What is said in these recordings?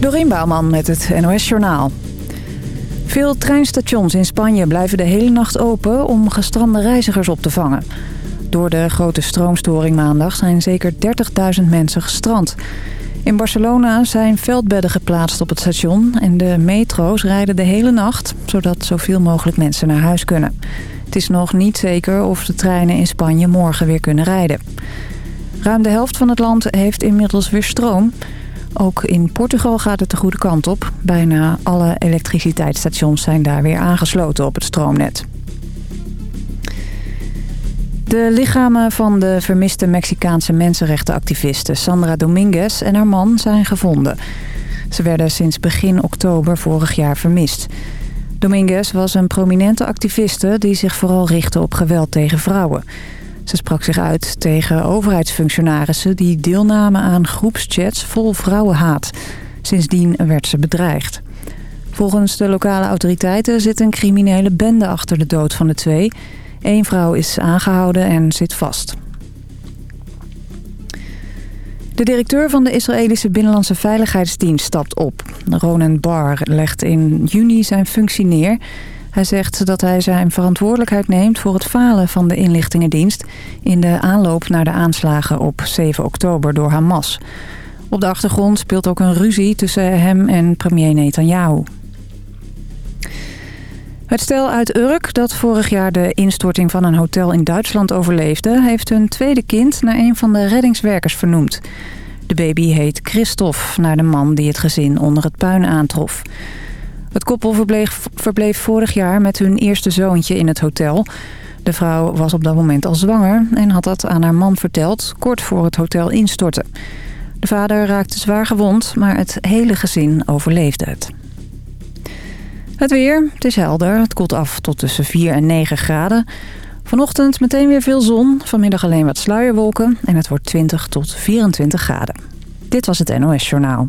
Dorien Bouwman met het NOS Journaal. Veel treinstations in Spanje blijven de hele nacht open om gestrande reizigers op te vangen. Door de grote stroomstoring maandag zijn zeker 30.000 mensen gestrand. In Barcelona zijn veldbedden geplaatst op het station en de metro's rijden de hele nacht... zodat zoveel mogelijk mensen naar huis kunnen. Het is nog niet zeker of de treinen in Spanje morgen weer kunnen rijden. Ruim de helft van het land heeft inmiddels weer stroom... Ook in Portugal gaat het de goede kant op. Bijna alle elektriciteitsstations zijn daar weer aangesloten op het stroomnet. De lichamen van de vermiste Mexicaanse mensenrechtenactiviste Sandra Dominguez en haar man zijn gevonden. Ze werden sinds begin oktober vorig jaar vermist. Dominguez was een prominente activiste die zich vooral richtte op geweld tegen vrouwen. Ze sprak zich uit tegen overheidsfunctionarissen die deelnamen aan groepschats vol vrouwenhaat. Sindsdien werd ze bedreigd. Volgens de lokale autoriteiten zit een criminele bende achter de dood van de twee. Eén vrouw is aangehouden en zit vast. De directeur van de Israëlische Binnenlandse Veiligheidsdienst stapt op. Ronan Bar legt in juni zijn functie neer... Hij zegt dat hij zijn verantwoordelijkheid neemt voor het falen van de inlichtingendienst... in de aanloop naar de aanslagen op 7 oktober door Hamas. Op de achtergrond speelt ook een ruzie tussen hem en premier Netanyahu. Het stel uit Urk, dat vorig jaar de instorting van een hotel in Duitsland overleefde... heeft hun tweede kind naar een van de reddingswerkers vernoemd. De baby heet Christophe, naar de man die het gezin onder het puin aantrof. Het koppel verbleef, verbleef vorig jaar met hun eerste zoontje in het hotel. De vrouw was op dat moment al zwanger en had dat aan haar man verteld... kort voor het hotel instortte. De vader raakte zwaar gewond, maar het hele gezin overleefde het. Het weer, het is helder. Het koelt af tot tussen 4 en 9 graden. Vanochtend meteen weer veel zon, vanmiddag alleen wat sluierwolken... en het wordt 20 tot 24 graden. Dit was het NOS Journaal.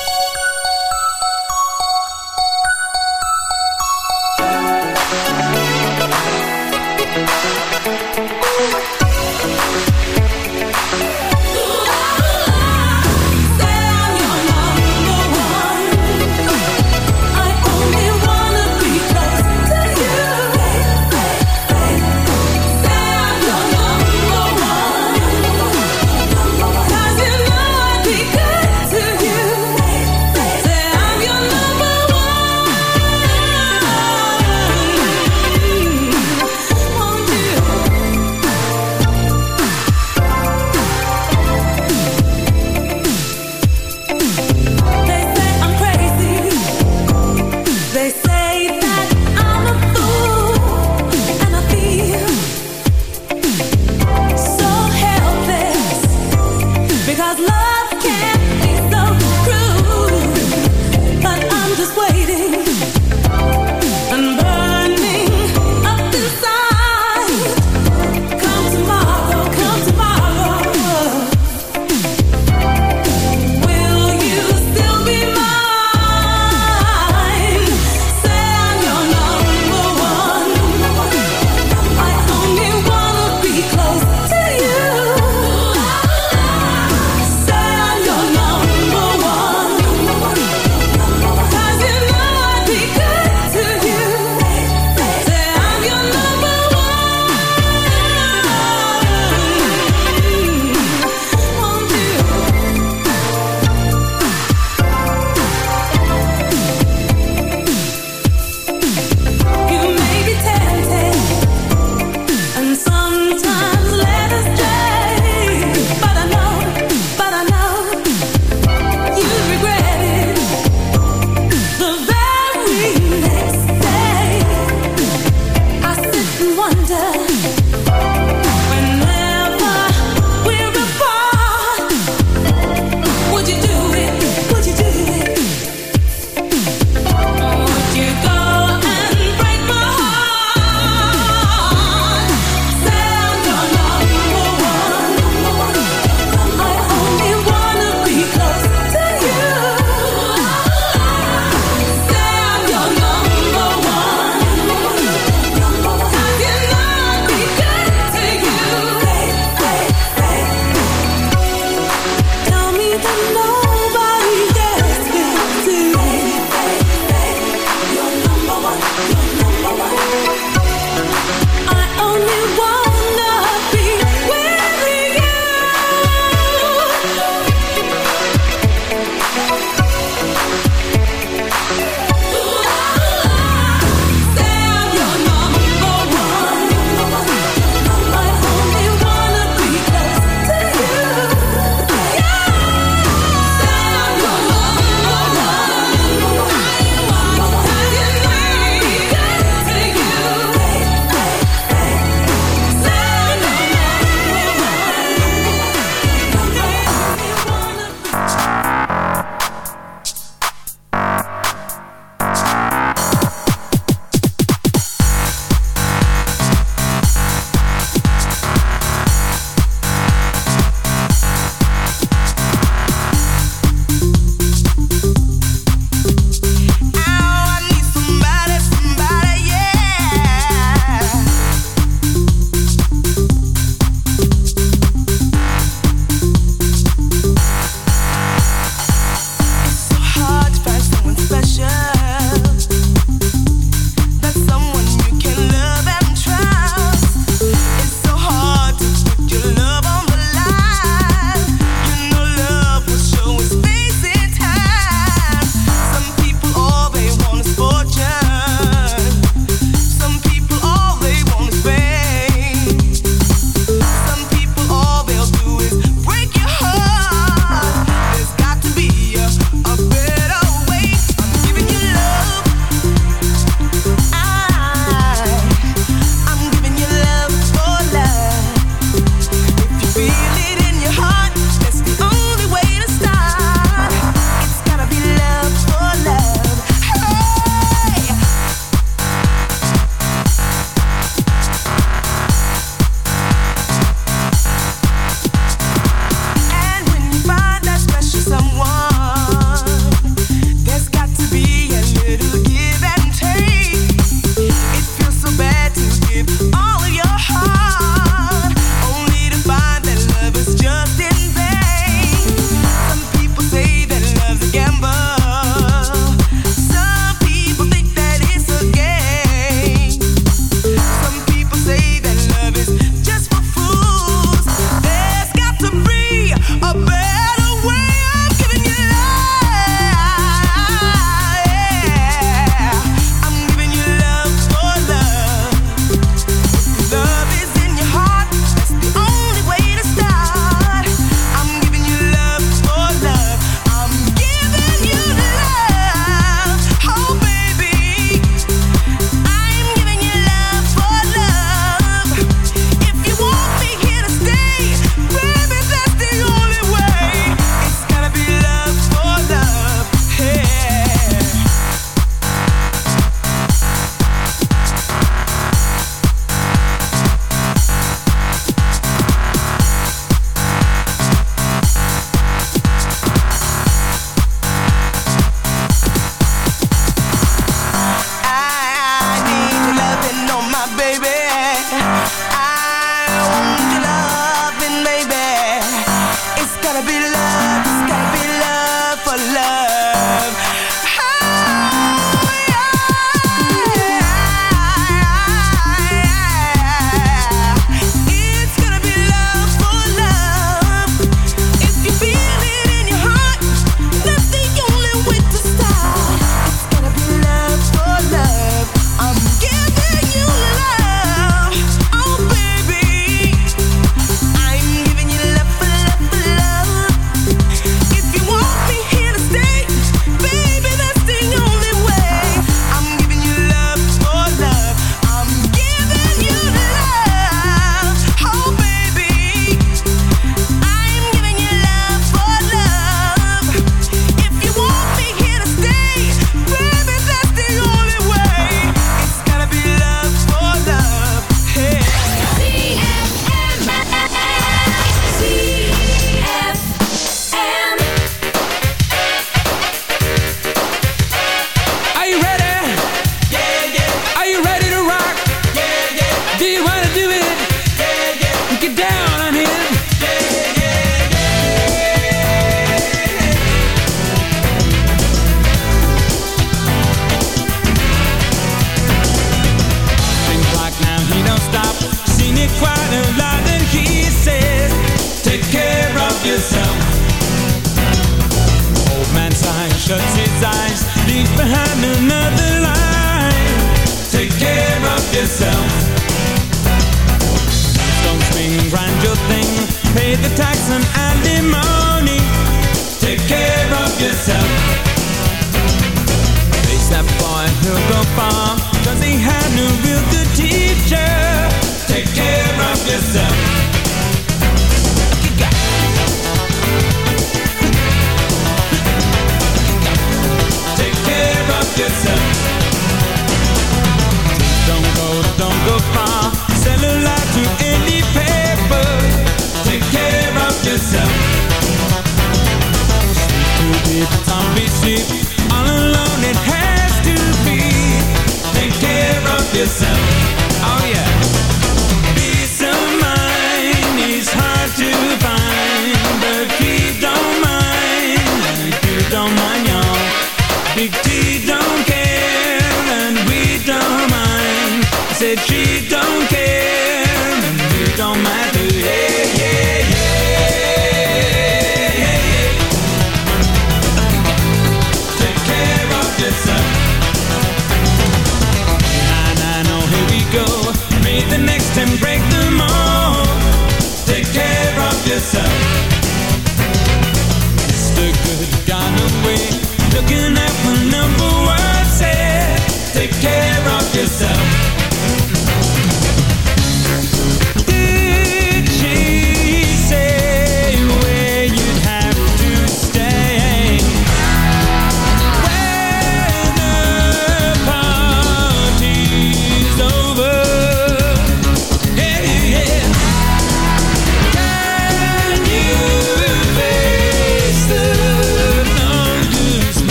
Set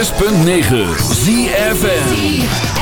106.9 ZFN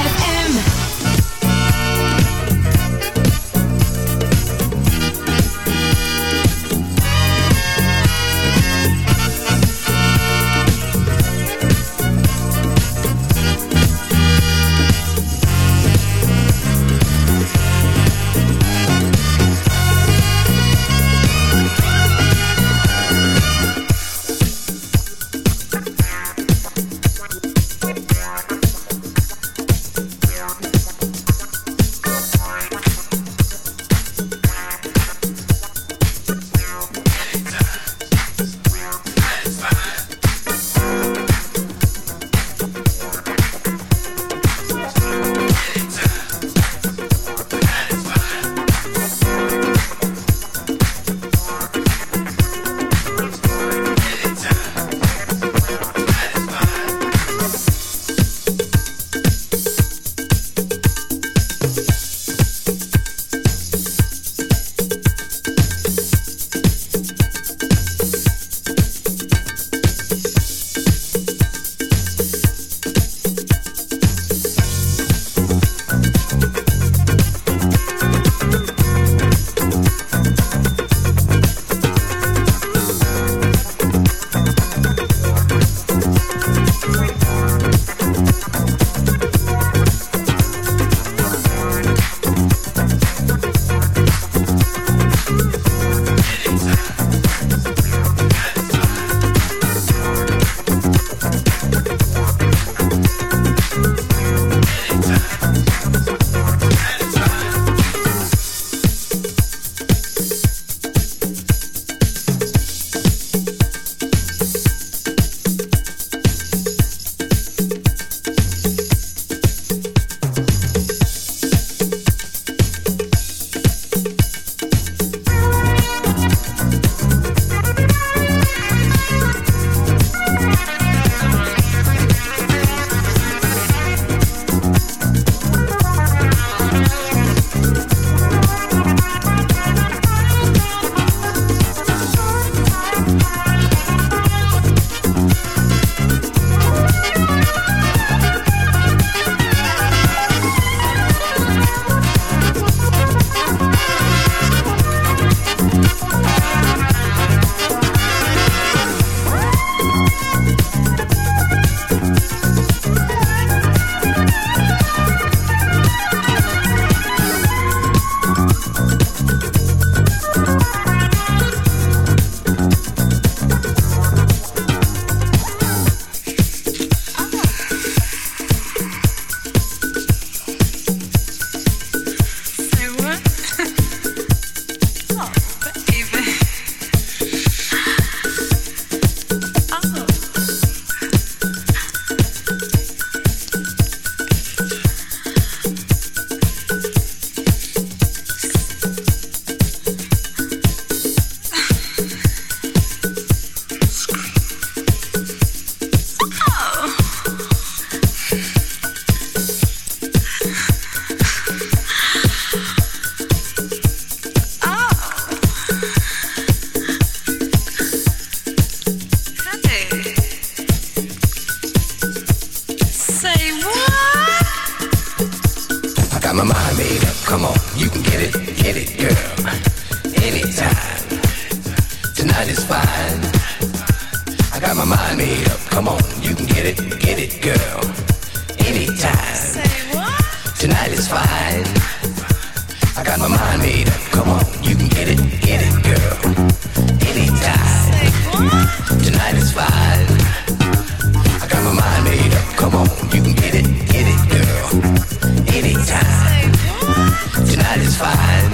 Tonight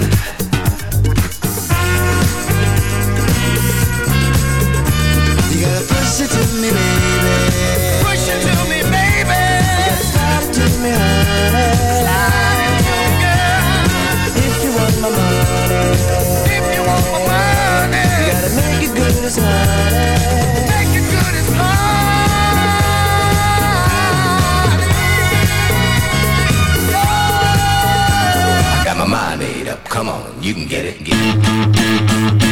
you can get it, get it.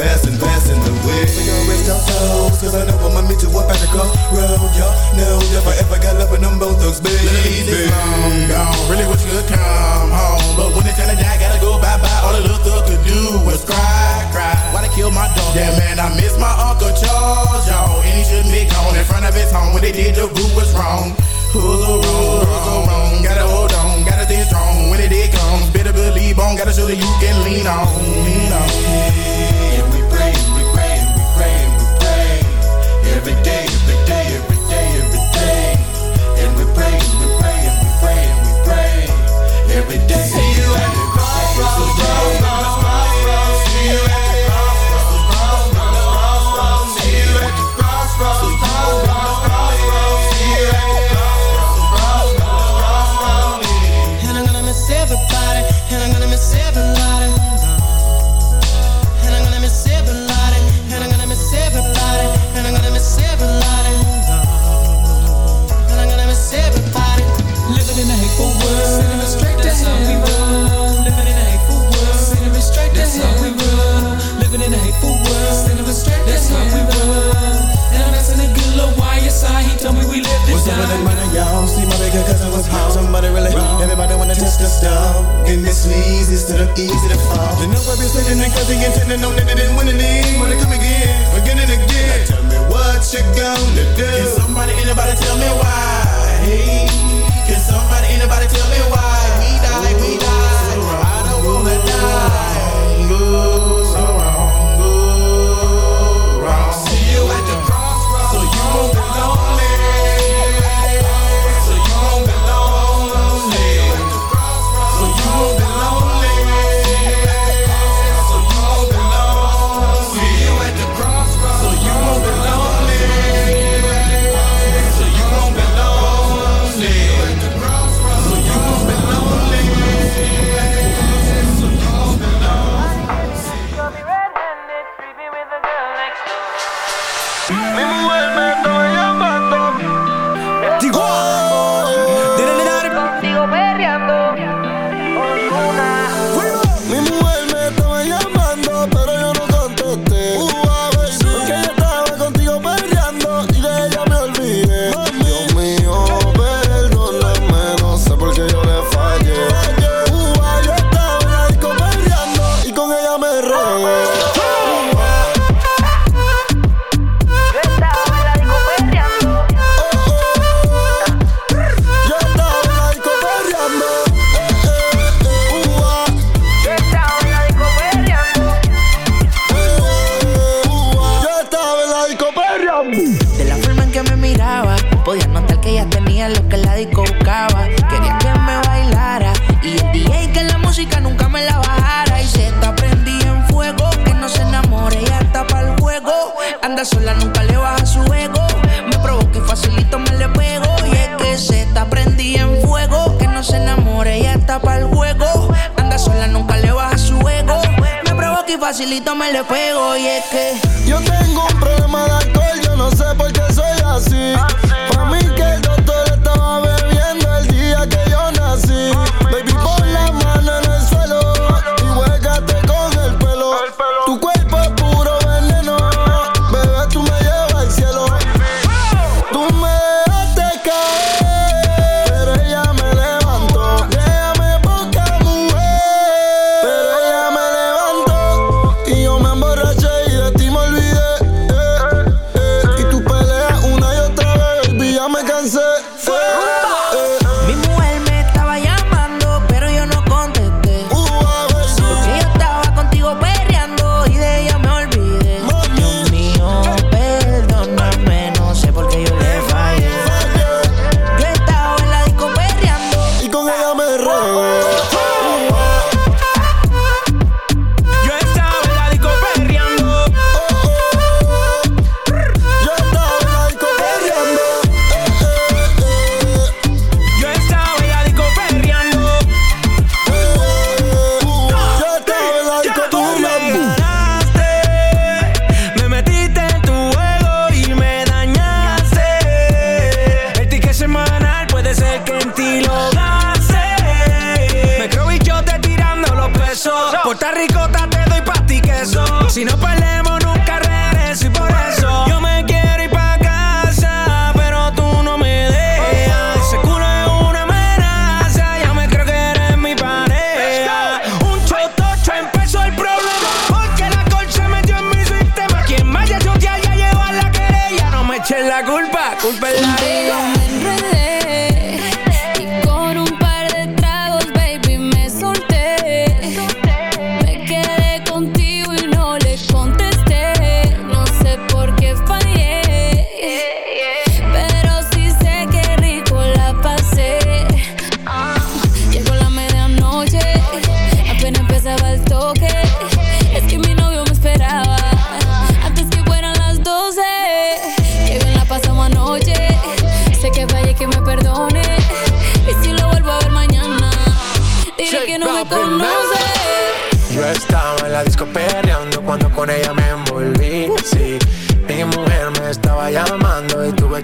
Laughing, we're passing,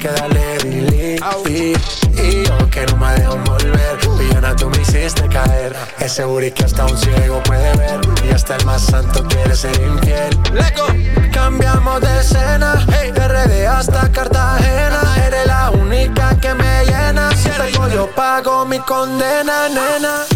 que darle delete. Y, yo que no me dejo volver. Villana, tú me hiciste caer. Ese booty que hasta un ciego puede ver. Y hasta el más santo quiere ser infiel. Cambiamos de escena, hey, de RD hasta Cartagena. Eres la única que me llena. Si yo pago mi condena, nena.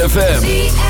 ZFM.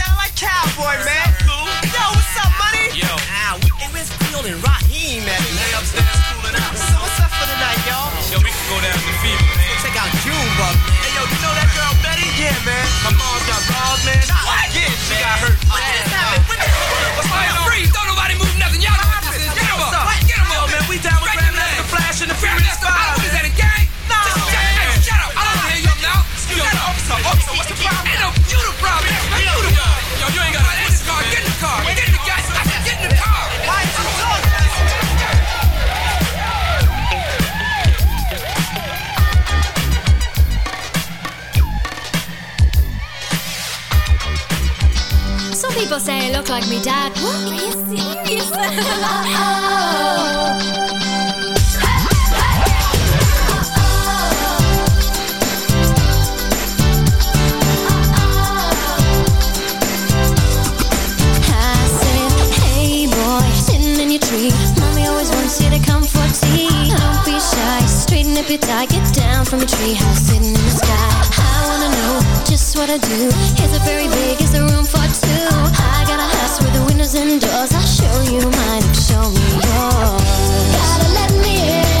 cowboy, man. cool. Yo, what's up, money? Yo. Ah, hey, where's Creole and Rahiem at? Lay upstairs cooling out. So what's up for the night, y'all? Yo, we can go down to Fever, man. Check out Junebug. Hey, yo, you know that girl Betty? Yeah, man. My mom's got balls, man. What? Yeah, she got hurt. What just happened? What the- What's going on? Freeze! Don't nobody move nothing. Y'all know what this is. Get him up. up? Get him Yo, up. man, we down with in Grandmaster. Flash and the Furious. Five. What is that, a gang? No. Just shut up. Shut up. I don't hear your mouth. Yo, officer, officer, what's the problem? Ain't no you the problem. Ain't Get got in the car. Get in the car. Get in the gas. Get in the car. Why is you talking? Some people say I look like me dad. What? Are you serious? I tree. Mommy always wants you to come for tea. Don't be shy, straighten up your tie. Get down from a treehouse sitting in the sky. I wanna know just what I do. Is it very big? Is there room for two? I got a house with the windows and doors. I'll show you mine, show me yours. Gotta let me in.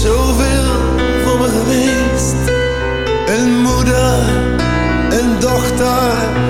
zoveel voor me geweest. Een moeder, een dochter